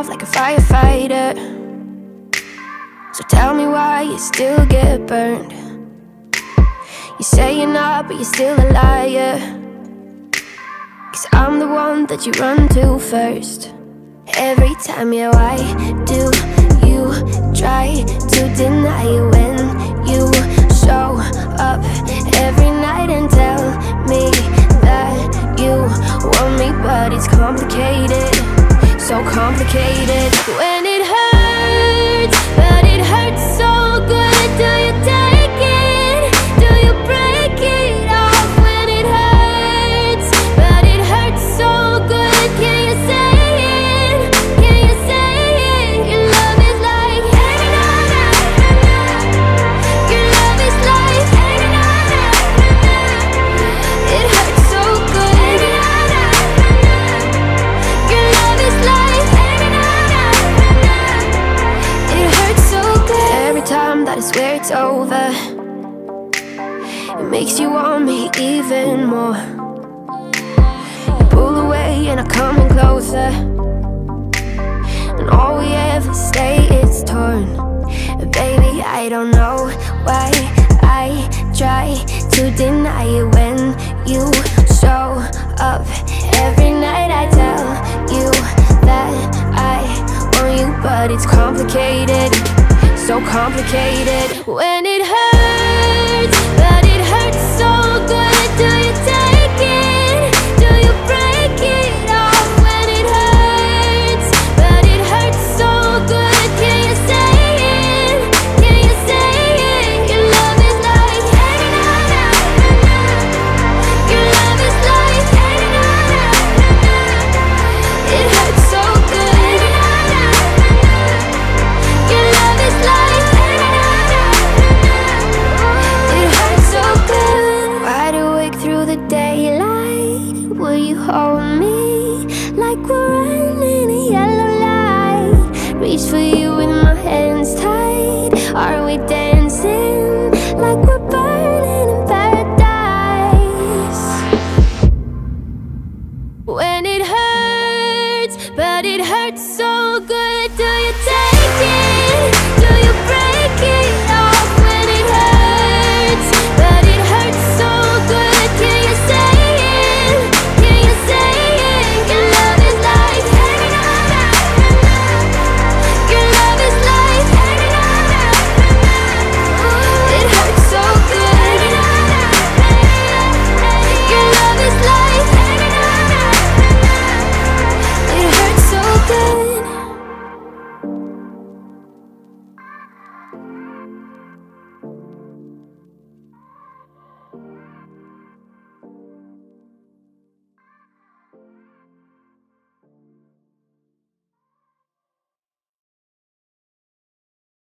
off like a firefighter. So tell me why you still get burned. You say you're not, but you're still a liar. Cause I'm the one that you run to first. Every time, yeah, why do you try to deny it so complicated. When it hurts, over, it makes you want me even more. You pull away and I come in closer. And all we ever stay is torn. Baby, I don't know why I try to deny it when you show up. Every night I tell you that I want you, but it's complicated. So complicated. When it hurts, Hold me like we're running a yellow light. Reach for you with my hands tied. Are we dancing like we're burning in paradise? When it hurts, but it hurts so.